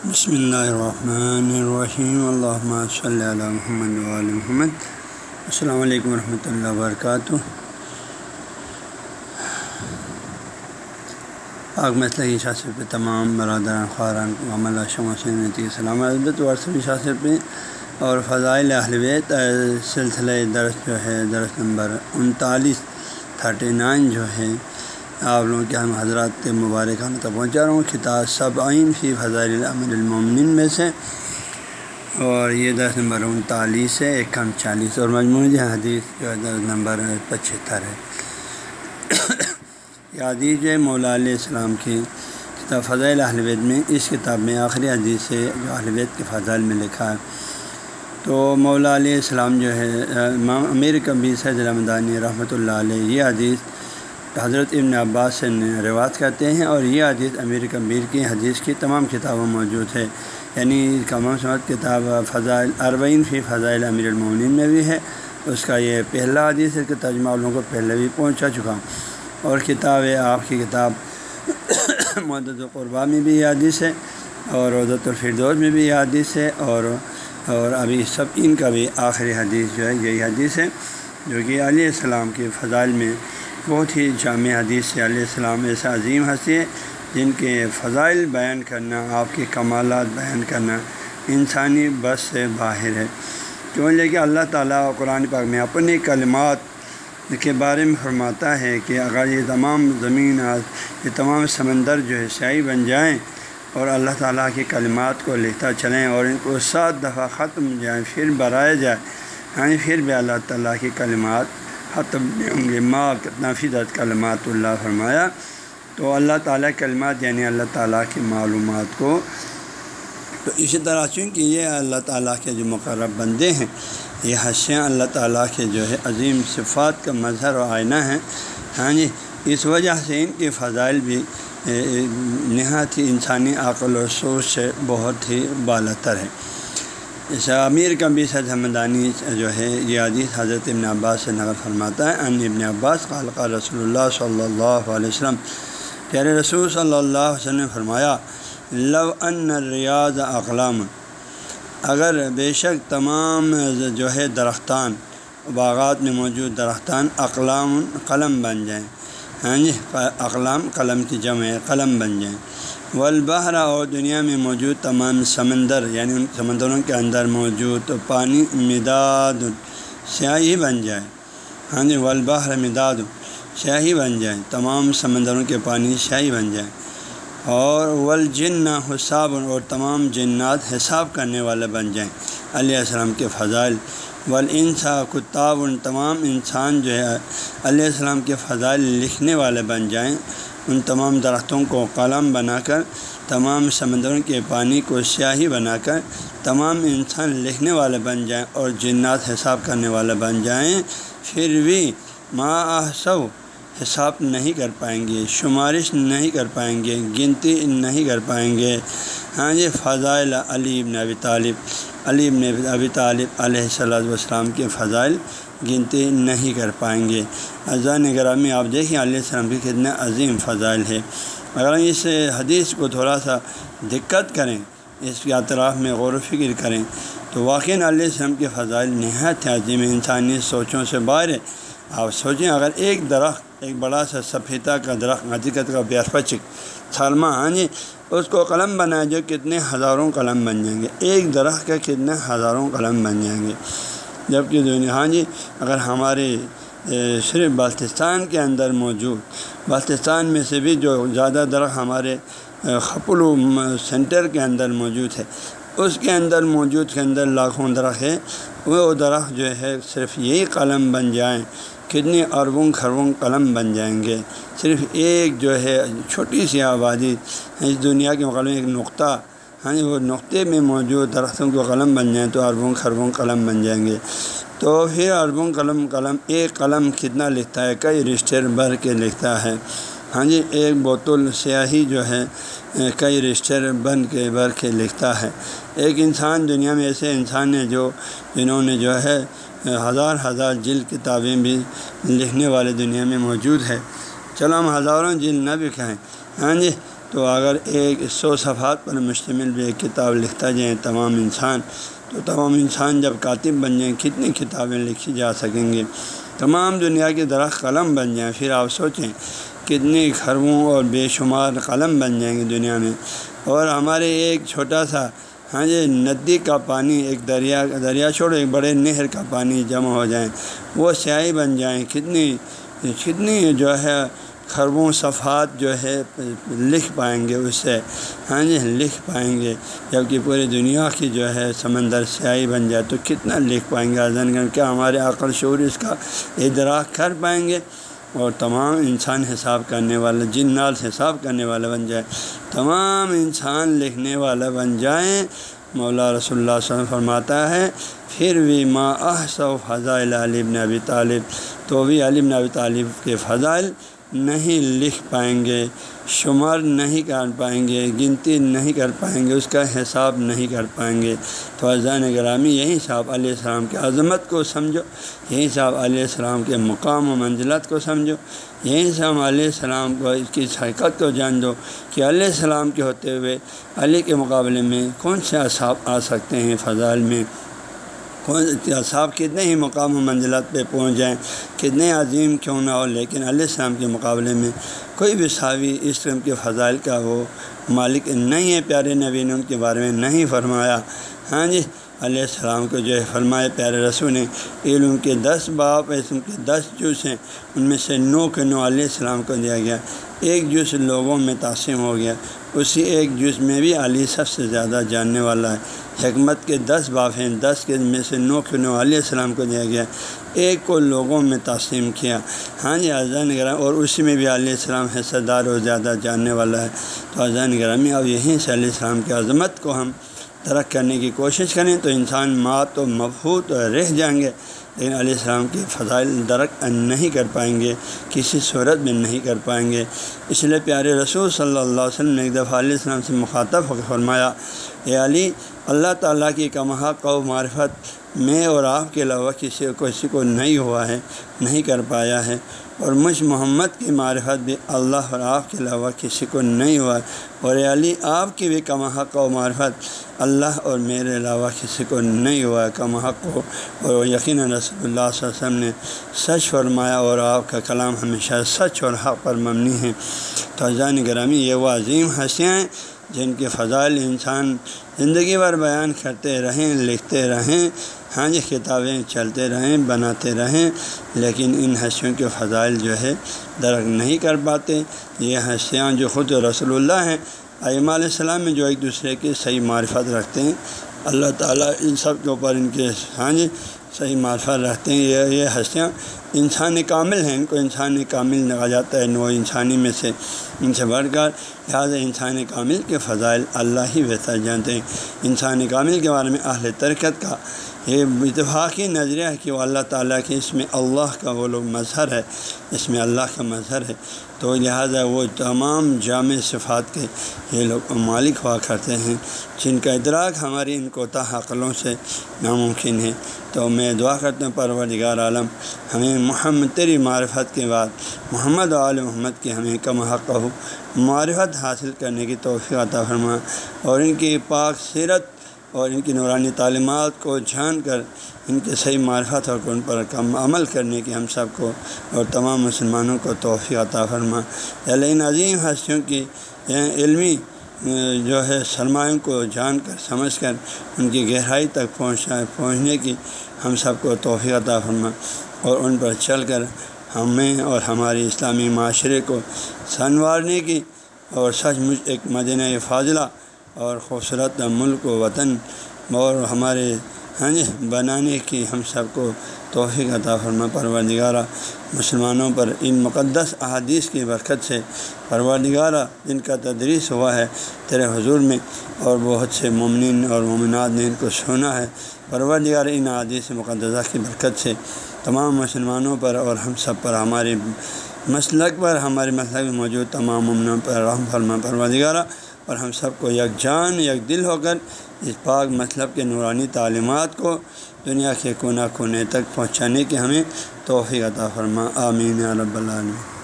بسم اللہ الرحمن الرحیم اللہ صلی اللہ محمد علیہ محمد السلام علیکم ورحمۃ اللہ وبرکاتہ پاک مسئلہ کی شاثر پہ تمام برادران خاران عمل شمسنتی سلام عدت ورثی شاثر پہ اور فضائل اہلویت سلسلہ درس جو ہے درس نمبر انتالیس تھرٹی نائن جو ہے آپ لوگوں کے ہم حضرات مبارکانہ تک پہنچا رہا ہوں۔ کتاب سب آئین فی فضائل العمر المومن میں سے۔ اور یہ دس نمبر انتالیس ہے ایک کم چالیس اور مجموعی حدیث جو ہے دس نمبر پچہتر ہے۔ یہ حدیث جو ہے، مولا علیہ السلام کی کتاب فضائل اہلوید میں، اس کتاب میں آخری حدیث ہے جو اہلوید کے فضائل میں لکھا ہے۔ تو مولا علیہ السلام جو ہے، امام امیر کبیر سید رحمدانی رحمۃ اللہ علیہ، یہ حدیث حضرت ابن عباس سے روایت کرتے ہیں اور یہ حدیث امیر کبیر کی حدیث کی تمام کتابوں موجود ہے۔ یعنی کمام سمت کتاب فضائل عربین فی فضائل امیر المومن میں بھی ہے۔ اس کا یہ پہلا حدیث ہے کہ ترجمہ والوں کو پہلے بھی پہنچا چکا۔ ہوں اور کتاب ہے آپ کی کتاب مدد القربہ میں بھی یہ حدیث ہے اور عدت الفردوز میں بھی یہ حدیث ہے اور اور ابھی سب ان کا بھی آخری حدیث جو ہے یہی حدیث ہے جو کہ علیہ السلام کے فضائل میں بہت ہی جامع حدیث سے علیہ السلام ایسا عظیم ہنسی ہے جن کے فضائل بیان کرنا، آپ کے کمالات بیان کرنا انسانی بس سے باہر ہے۔ کیوں؟ لے کہ اللہ تعالیٰ قرآن پاک میں اپنے کلمات کے بارے میں فرماتا ہے کہ اگر یہ تمام زمین، یہ تمام سمندر جو ہے سیائی بن جائیں اور اللہ تعالیٰ کے کلمات کو لکھتا چلیں اور ان کو سات دفعہ ختم جائیں، پھر برایا جائے یعنی پھر بھی اللہ تعالیٰ کے کلمات ختم ہوں گے کلمات اللہ فرمایا۔ تو اللہ تعالیٰ کلمات یعنی اللہ تعالیٰ کی معلومات کو۔ تو اسی طرح چونکہ یہ اللہ تعالیٰ کے جو مقرب بندے ہیں، یہ حشیاں اللہ تعالیٰ کے جو ہے عظیم صفات کا مظہر و آئینہ ہیں۔ ہاں جی اس وجہ سے ان کے فضائل بھی نہایت ہی انسانی عقل و سوچ سے بہت ہی بالا تر ہے جیسے امیر کا بھی سید حمدانی جو ہے، یہ عزیز حضرت ابن عباس سے نقل فرماتا ہے، ان ابن عباس خالقہ رسول اللہ صلی اللہ علیہ وسلم، پیارے رسول صلی اللہ علیہ وسلم نے فرمایا، لو ان ریاض اقلام، اگر بے شک تمام جو ہے درختان، باغات میں موجود درختان اقلام، قلم بن جائیں۔ ہاں جی اقلام قلم کی جمع قلم بن جائیں۔ والبحرا اور دنیا میں موجود تمام سمندر یعنی ان سمندروں کے اندر موجود پانی مداد سیاہی بن جائے۔ ہاں جی والبحر مداد سیاہی بن جائے۔ تمام سمندروں کے پانی سیاہی بن جائے۔ اور ولجن حساب اور تمام جنات حساب کرنے والے بن جائیں۔ علیہ السلام کے فضائل۔ ولانسا کتاب ان تمام انسان جو ہے، علیہ السلام کے فضائل لکھنے والے بن جائیں۔ ان تمام درختوں کو قلم بنا کر، تمام سمندروں کے پانی کو سیاہی بنا کر، تمام انسان لکھنے والے بن جائیں اور جنات حساب کرنے والے بن جائیں، پھر بھی ما آسو حساب نہیں کر پائیں گے، شمارش نہیں کر پائیں گے، گنتی نہیں کر پائیں گے۔ ہاں جی فضائل علی ابن ابی طالب، علی ابن ابی طالب علیہ صلاح والسلام کے فضائل گنتی نہیں کر پائیں گے۔ اذان گرامی آپ دیکھیں علیہ السلام کی کتنے عظیم فضائل ہے اگر ہم اس حدیث کو تھوڑا سا دقت کریں، اس کے اطراف میں غور و فکر کریں، تو واقع علیہ السلام کے فضائل نہایت عظیم انسانی سوچوں سے باہر ہے آپ سوچیں، اگر ایک درخت، ایک بڑا سا سفیدہ کا درخت، حقیقت کا بیاسپچک سالمہ ہاں جی اس کو قلم بنائے جو کتنے ہزاروں قلم بن جائیں گے۔ ایک درخت کا کتنے ہزاروں قلم بن جائیں گے۔ جبکہ دنیا ہاں جی اگر ہمارے صرف بلتستان کے اندر موجود، بلتستان میں سے بھی جو زیادہ درخت ہمارے خپلو سینٹر کے اندر موجود ہے اس کے اندر موجود کے اندر لاکھوں درخت ہے وہ درخت جو ہے صرف یہی قلم بن جائیں، کتنی اربوں خربوں قلم بن جائیں گے۔ صرف ایک جو ہے چھوٹی سی آبادی، اس دنیا کے مقابلے ایک نقطہ ہاں جی، وہ نقطے میں موجود درختوں کو قلم بن جائیں تو اربوں خربوں قلم بن جائیں گے۔ تو پھر اربوں قلم قلم، ایک قلم کتنا لکھتا ہے؟ کئی رشتر بھر کے لکھتا ہے۔ ہاں جی ایک بوتل سیاہی جو ہے کئی رشتر بن کے بھر کے لکھتا ہے۔ ایک انسان دنیا میں ایسے انسان ہیں جو، جنہوں نے جو ہے، ہزار ہزار جلد کتابیں بھی لکھنے والے دنیا میں موجود ہے چلو ہم ہزاروں جلد نہ بھی کھائیں ہاں جی تو اگر ایک سو صفحات پر مشتمل بھی ایک کتاب لکھتا جائے تمام انسان، تو تمام انسان جب کاتب بن جائیں، کتنی کتابیں لکھی جا سکیں گے تمام دنیا کے درخت قلم بن جائیں۔ پھر آپ سوچیں کتنی خربوں اور بے شمار قلم بن جائیں گے دنیا میں۔ اور ہمارے ایک چھوٹا سا ہاں جی ندی کا پانی، ایک دریا دریا چھوڑو، ایک بڑے نہر کا پانی جمع ہو جائیں، وہ سیاہی بن جائیں۔ کتنی کتنی جو ہے خربوں، صفحات جو ہے، لکھ پائیں گے اس سے۔ ہاں جی لکھ پائیں گے۔ جبکہ پوری دنیا کی جو ہے سمندر سیاہی بن جائے تو کتنا لکھ پائیں گے۔ ازن گن کیا ہمارے عقل شعور اس کا ادراک کر پائیں گے۔ اور تمام انسان حساب کرنے والا، جن نال حساب کرنے والا بن جائے، تمام انسان لکھنے والا بن جائیں مولا رسول اللہ صلی اللہ علیہ وسلم فرماتا ہے، پھر بھی ما احصف فضائل علی بن ابی طالب، تو بھی علی بن ابی طالب کے فضائل نہیں لکھ پائیں گے۔ شمار نہیں کر پائیں گے، گنتی نہیں کر پائیں گے، اس کا حساب نہیں کر پائیں گے۔ تو اذان گرامی یہی صاحب علیہ السلام کی عظمت کو سمجھو، یہی صاحب علیہ السلام کے مقام و منزلت کو سمجھو، یہی صاحب علیہ السلام کو، اس کی حقیقت کو جان دو کہ علیہ السلام کے ہوتے ہوئے علی کے مقابلے میں کون سے اصحاب آ سکتے ہیں فضائل میں؟ صاحب کتنے ہی مقام و منزلات پہ پہنچ جائیں؟ کتنے عظیم کیوں نہ ہو، لیکن علیہ السلام کے مقابلے میں کوئی بھی صحابی اس قسم کے فضائل کا وہ مالک نہیں ہے پیارے نبی نے ان کے بارے میں نہیں فرمایا۔ ہاں جی علیہ السلام کو جو ہے فرمائے پیارے رسول نے علم کے دس باپ اسم کے دس جوس ہیں، ان میں سے نو کے نو علیہ السلام کو دیا گیا۔ ایک جوس لوگوں میں تقسیم ہو گیا۔ اسی ایک جز میں بھی علی سب سے زیادہ جاننے والا ہے۔ حکمت کے دس باپ ہیں، دس کے میں سے نو کے نو علیہ السلام کو دیا گیا۔ ایک کو لوگوں میں تقسیم کیا۔ ہاں جی اذان گرام اور اسی میں بھی علیہ السلام حصہ دار اور زیادہ جاننے والا ہے۔ تو اذان گرامی، اب یہیں سے علیہ السلام کی عظمت کو ہم ترک کرنے کی کوشش کریں تو انسان مات و مفہوت رہ جائیں گے۔ لیکن علیہ السلام کے فضائل درک نہیں کر پائیں گے، کسی صورت میں نہیں کر پائیں گے۔ اس لیے پیارے رسول صلی اللہ علیہ وسلم نے ایک دفعہ علیہ السلام سے مخاطب ہو کے فرمایا، اے علی، اللہ تعالیٰ کی کمحہ قو معرفت میں اور آپ کے علاوہ کسی کو کسی کو نہیں ہوا ہے، نہیں کر پایا ہے۔ اور مجھ محمد کی معرفت بھی اللہ اور آپ کے علاوہ کسی کو نہیں ہوا۔ ہے اور علی، آپ کی بھی کم حق و معرفت اللہ اور میرے علاوہ کسی کو نہیں ہوا۔ ہے کم حق ہو اور یقیناً رسول اللہ صلی اللہ علیہ وسلم نے سچ فرمایا اور آپ کا کلام ہمیشہ سچ اور حق پر مبنی ہے۔ تو جان گرامی یہ وہ عظیم ہنسیاں ہیں جن کے فضائل انسان زندگی بھر بیان کرتے رہیں، لکھتے رہیں۔ ہاں جی کتابیں چلتے رہیں، بناتے رہیں، لیکن ان ہنسیوں کے فضائل جو ہے درک نہیں کر پاتے۔ یہ ہنسیاں جو خود رسول اللہ ہیں ائمہ علیہ السلام میں جو ایک دوسرے کے صحیح معرفت رکھتے ہیں۔ اللہ تعالیٰ ان سب کے اوپر ان کے ہاں جی صحیح معرفت رکھتے ہیں۔ یہ یہ ہنسیاں انسان کامل ہیں، ان کو انسان کامل کہا جاتا ہے، نو انسانی میں سے ان سے بڑھ کر۔ لہٰذا انسان کامل کے فضائل اللہ ہی بہتر جانتے ہیں۔ انسان کامل کے بارے میں اہل ترکت کا یہ اتفاقی نظریہ ہے کہ وہ اللہ تعالیٰ کے اس میں اللہ کا وہ لوگ مظہر ہے، اس میں اللہ کا مظہر ہے۔ تو لہٰذا وہ تمام جامع صفات کے یہ لوگ مالک ہوا کرتے ہیں، جن کا ادراک ہماری ان کوتا عقلوں سے ناممکن ہے۔ تو میں دعا کرتا ہوں، پروردگار عالم، ہمیں محمد تیری معرفت کے بعد، محمد عالم محمد کی ہمیں کم حق ہو معرفت حاصل کرنے کی توفیع عطا فرما اور ان کی پاک سیرت اور ان کی نورانی تعلیمات کو جان کر ان کے صحیح معرفت اور ان پر کم عمل کرنے کی ہم سب کو اور تمام مسلمانوں کو توفیع عطا فرما۔ ان عظیم ہستیوں کی علمی جو ہے، سرمایوں کو جان کر، سمجھ کر ان کی گہرائی تک پہنچا، پہنچنے کی ہم سب کو توفیع عطا فرما۔ اور ان پر چل کر ہمیں اور ہماری اسلامی معاشرے کو سنوارنے کی اور سچ مچ ایک مدینہ فاضلہ اور خوبصورت ملک و وطن اور ہمارے ہاں جی بنانے کی ہم سب کو توفیق عطا فرما۔ پروردگارہ، مسلمانوں پر ان مقدس احادیث کی برکت سے پروردگارہ، جن کا تدریس ہوا ہے تیرے حضور میں اور بہت سے ممنن اور ممنات نے ان کو سنا ہے۔ پروردگار ان احادیث مقدسہ کی برکت سے تمام مسلمانوں پر اور ہم سب پر، ہمارے مسلک پر، ہمارے مسلک میں موجود تمام ممنوں پر رحم فرما۔ پروردگارہ اور ہم سب کو یک جان، یک دل ہو کر اس پاک مطلب کے نورانی تعلیمات کو دنیا کے کونا کونے تک پہنچانے کے ہمیں توفیق عطا فرما۔ آمین رب العالمین۔